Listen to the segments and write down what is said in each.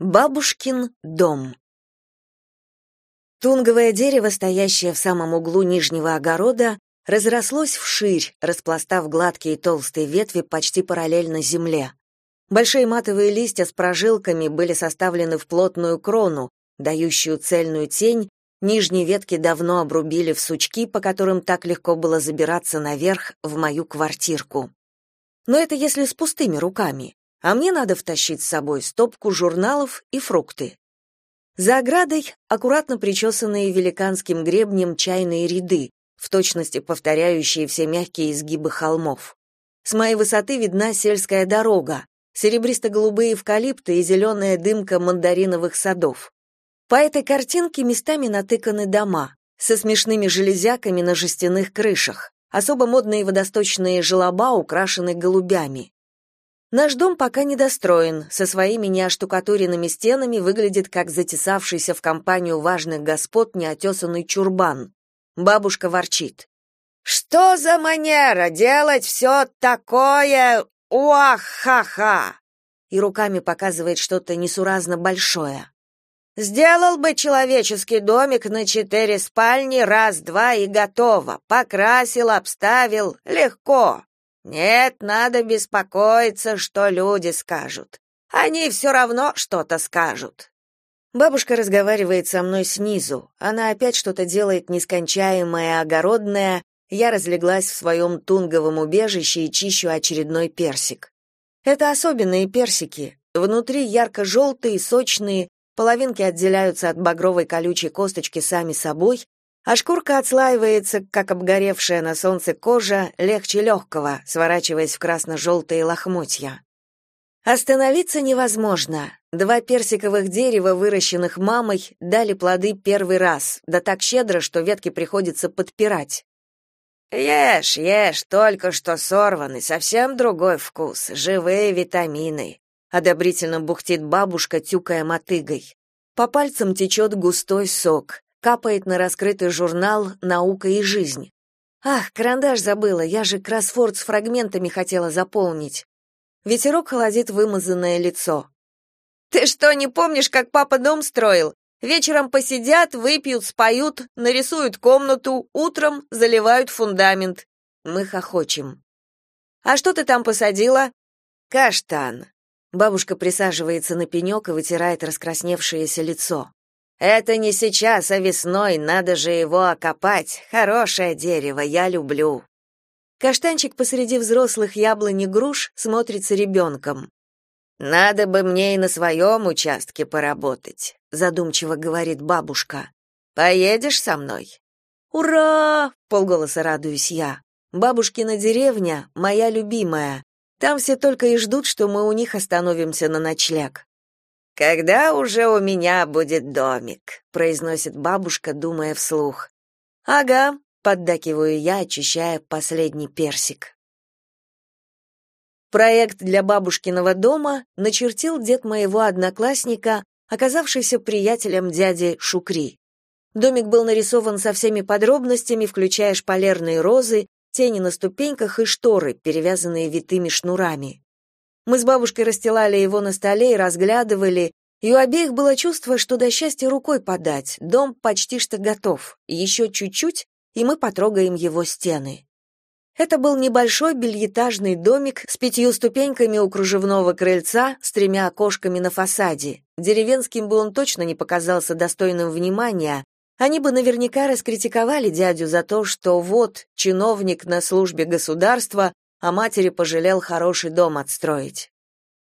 Бабушкин дом. Тунговое дерево, стоящее в самом углу нижнего огорода, разрослось вширь, распластав гладкие толстые ветви почти параллельно земле. Большие матовые листья с прожилками были составлены в плотную крону, дающую цельную тень, нижние ветки давно обрубили в сучки, по которым так легко было забираться наверх в мою квартирку. Но это если с пустыми руками а мне надо втащить с собой стопку журналов и фрукты. За оградой аккуратно причесанные великанским гребнем чайные ряды, в точности повторяющие все мягкие изгибы холмов. С моей высоты видна сельская дорога, серебристо-голубые эвкалипты и зеленая дымка мандариновых садов. По этой картинке местами натыканы дома со смешными железяками на жестяных крышах. Особо модные водосточные желоба украшены голубями. Наш дом пока недостроен, со своими неоштукатуренными стенами выглядит как затесавшийся в компанию важных господ неотесанный чурбан. Бабушка ворчит. «Что за манера делать все такое? Уах-ха-ха!» И руками показывает что-то несуразно большое. «Сделал бы человеческий домик на четыре спальни, раз-два и готово. Покрасил, обставил, легко. Нет, надо беспокоиться, что люди скажут. Они все равно что-то скажут. Бабушка разговаривает со мной снизу. Она опять что-то делает нескончаемое, огородное. Я разлеглась в своем тунговом убежище и чищу очередной персик. Это особенные персики. Внутри ярко-желтые, сочные, половинки отделяются от багровой колючей косточки сами собой, а шкурка отслаивается, как обгоревшая на солнце кожа, легче легкого, сворачиваясь в красно-желтые лохмотья. Остановиться невозможно. Два персиковых дерева, выращенных мамой, дали плоды первый раз, да так щедро, что ветки приходится подпирать. Ешь, ешь, только что сорванный, совсем другой вкус, живые витамины, одобрительно бухтит бабушка, тюкая мотыгой. По пальцам течет густой сок капает на раскрытый журнал «Наука и жизнь». Ах, карандаш забыла, я же кроссворд с фрагментами хотела заполнить. Ветерок холодит вымазанное лицо. Ты что, не помнишь, как папа дом строил? Вечером посидят, выпьют, споют, нарисуют комнату, утром заливают фундамент. Мы хохочем. А что ты там посадила? Каштан. Бабушка присаживается на пенек и вытирает раскрасневшееся лицо. Это не сейчас, а весной, надо же его окопать. Хорошее дерево, я люблю. Каштанчик посреди взрослых яблонь и груш смотрится ребенком. Надо бы мне и на своем участке поработать, задумчиво говорит бабушка. Поедешь со мной? Ура! полголоса радуюсь я. Бабушкина деревня моя любимая. Там все только и ждут, что мы у них остановимся на ночлег. Когда уже у меня будет домик, произносит бабушка, думая вслух. Ага, поддакиваю я, очищая последний персик. Проект для бабушкиного дома начертил дед моего одноклассника, оказавшийся приятелем дяди Шукри. Домик был нарисован со всеми подробностями, включая шпалерные розы, тени на ступеньках и шторы, перевязанные витыми шнурами. Мы с бабушкой расстилали его на столе и разглядывали, и у обеих было чувство, что до счастья рукой подать, дом почти что готов, еще чуть-чуть, и мы потрогаем его стены. Это был небольшой бельетажный домик с пятью ступеньками у кружевного крыльца, с тремя окошками на фасаде. Деревенским бы он точно не показался достойным внимания, они бы наверняка раскритиковали дядю за то, что вот, чиновник на службе государства, а матери пожалел хороший дом отстроить.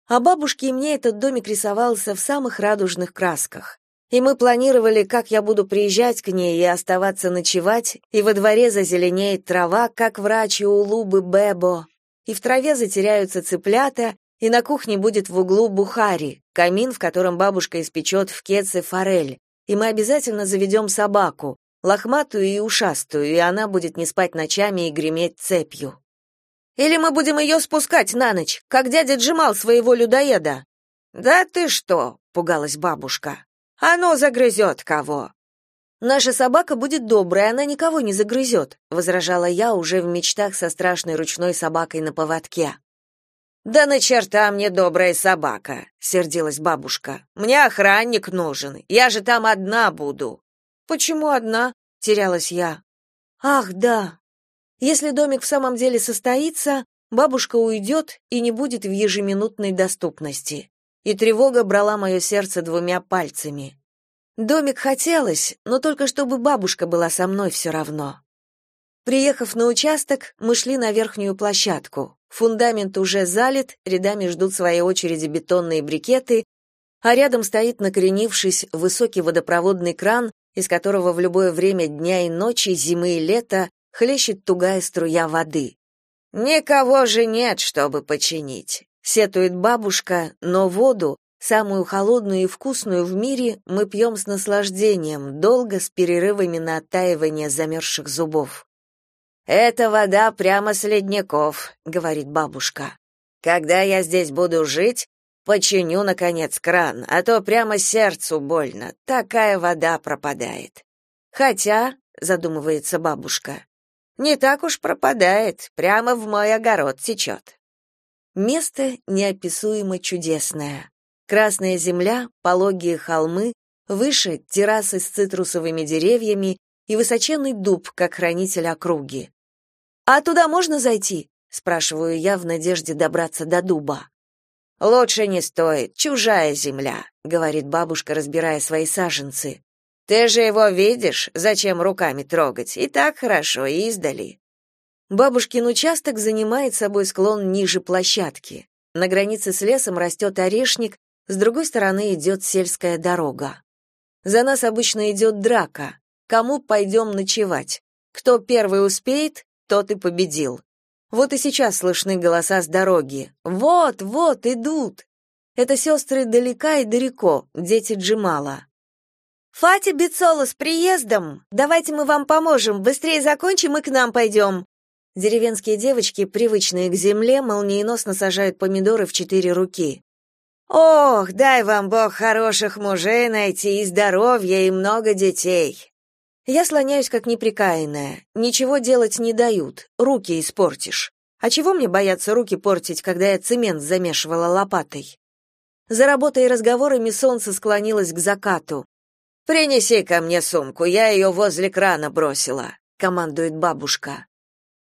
А бабушке и мне этот домик рисовался в самых радужных красках. И мы планировали, как я буду приезжать к ней и оставаться ночевать, и во дворе зазеленеет трава, как врач и у Лубы Бебо, и в траве затеряются цыплята, и на кухне будет в углу бухари, камин, в котором бабушка испечет в кеце форель, и мы обязательно заведем собаку, лохматую и ушастую, и она будет не спать ночами и греметь цепью. Или мы будем ее спускать на ночь, как дядя Джимал своего людоеда?» «Да ты что?» — пугалась бабушка. «Оно загрызет кого?» «Наша собака будет добрая, она никого не загрызет», — возражала я уже в мечтах со страшной ручной собакой на поводке. Да на черта мне добрая собака, сердилась бабушка. Мне охранник нужен. Я же там одна буду. Почему одна? терялась я. Ах, да. Если домик в самом деле состоится, бабушка уйдет и не будет в ежеминутной доступности. И тревога брала мое сердце двумя пальцами. Домик хотелось, но только чтобы бабушка была со мной все равно. Приехав на участок, мы шли на верхнюю площадку. Фундамент уже залит, рядами ждут своей очереди бетонные брикеты, а рядом стоит, накренившись, высокий водопроводный кран, из которого в любое время дня и ночи, зимы и лета, хлещет тугая струя воды. «Никого же нет, чтобы починить», — сетует бабушка, но воду, самую холодную и вкусную в мире, мы пьем с наслаждением, долго, с перерывами на оттаивание замерзших зубов. «Это вода прямо с ледников», — говорит бабушка. «Когда я здесь буду жить, починю, наконец, кран, а то прямо сердцу больно, такая вода пропадает». «Хотя», — задумывается бабушка, — «не так уж пропадает, прямо в мой огород течет». Место неописуемо чудесное. Красная земля, пологие холмы, выше террасы с цитрусовыми деревьями и высоченный дуб, как хранитель округи. «А туда можно зайти?» — спрашиваю я в надежде добраться до дуба. «Лучше не стоит, чужая земля», — говорит бабушка, разбирая свои саженцы. «Ты же его видишь, зачем руками трогать? И так хорошо, и издали». Бабушкин участок занимает собой склон ниже площадки. На границе с лесом растет орешник, с другой стороны идет сельская дорога. За нас обычно идет драка. Кому пойдем ночевать? Кто первый успеет, тот и победил. Вот и сейчас слышны голоса с дороги. Вот, вот, идут. Это сестры далека и далеко, дети Джимала. «Фати Бицола с приездом! Давайте мы вам поможем, быстрее закончим и к нам пойдем!» Деревенские девочки, привычные к земле, молниеносно сажают помидоры в четыре руки. «Ох, дай вам Бог хороших мужей найти и здоровья, и много детей!» Я слоняюсь как неприкаянная. Ничего делать не дают, руки испортишь. А чего мне бояться руки портить, когда я цемент замешивала лопатой? За работой и разговорами солнце склонилось к закату. «Принеси ко мне сумку, я ее возле крана бросила», — командует бабушка.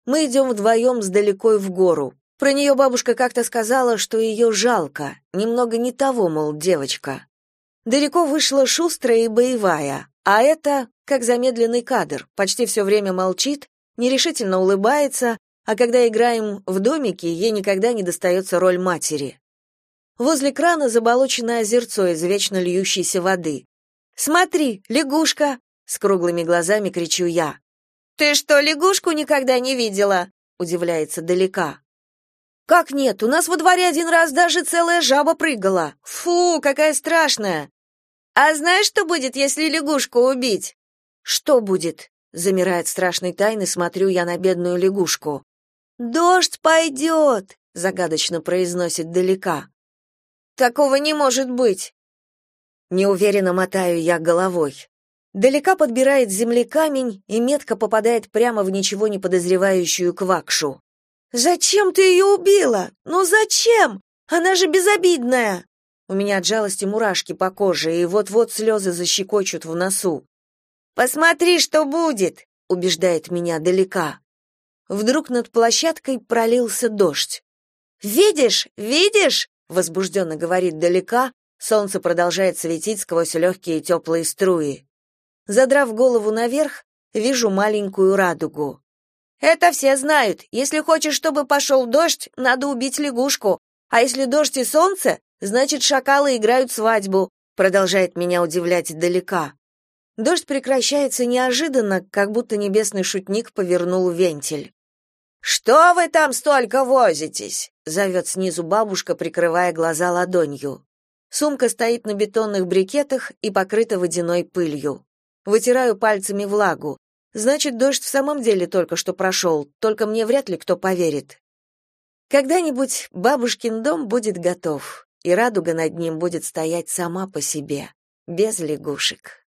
Мы идем вдвоем с далекой в гору. Про нее бабушка как-то сказала, что ее жалко, немного не того, мол, девочка. Далеко вышла шустрая и боевая, а это как замедленный кадр, почти все время молчит, нерешительно улыбается, а когда играем в домики, ей никогда не достается роль матери. Возле крана заболоченное озерцо из вечно льющейся воды. «Смотри, лягушка!» — с круглыми глазами кричу я. «Ты что, лягушку никогда не видела?» — удивляется далека. Как нет? У нас во дворе один раз даже целая жаба прыгала. Фу, какая страшная. А знаешь, что будет, если лягушку убить? Что будет? Замирает страшной тайны, смотрю я на бедную лягушку. Дождь пойдет», — загадочно произносит далека. Такого не может быть. Неуверенно мотаю я головой. Далека подбирает земли камень и метко попадает прямо в ничего не подозревающую квакшу. Зачем ты ее убила? Ну зачем? Она же безобидная. У меня от жалости мурашки по коже, и вот-вот слезы защекочут в носу. Посмотри, что будет, убеждает меня далека. Вдруг над площадкой пролился дождь. Видишь? Видишь? возбужденно говорит далека. Солнце продолжает светить сквозь легкие теплые струи. Задрав голову наверх, вижу маленькую радугу. Это все знают. Если хочешь, чтобы пошел дождь, надо убить лягушку. А если дождь и солнце, значит, шакалы играют свадьбу, продолжает меня удивлять далека. Дождь прекращается неожиданно, как будто небесный шутник повернул вентиль. Что вы там столько возитесь? зовет снизу бабушка, прикрывая глаза ладонью. Сумка стоит на бетонных брикетах и покрыта водяной пылью. Вытираю пальцами влагу. Значит, дождь в самом деле только что прошел, только мне вряд ли кто поверит. Когда-нибудь бабушкин дом будет готов, и радуга над ним будет стоять сама по себе, без лягушек.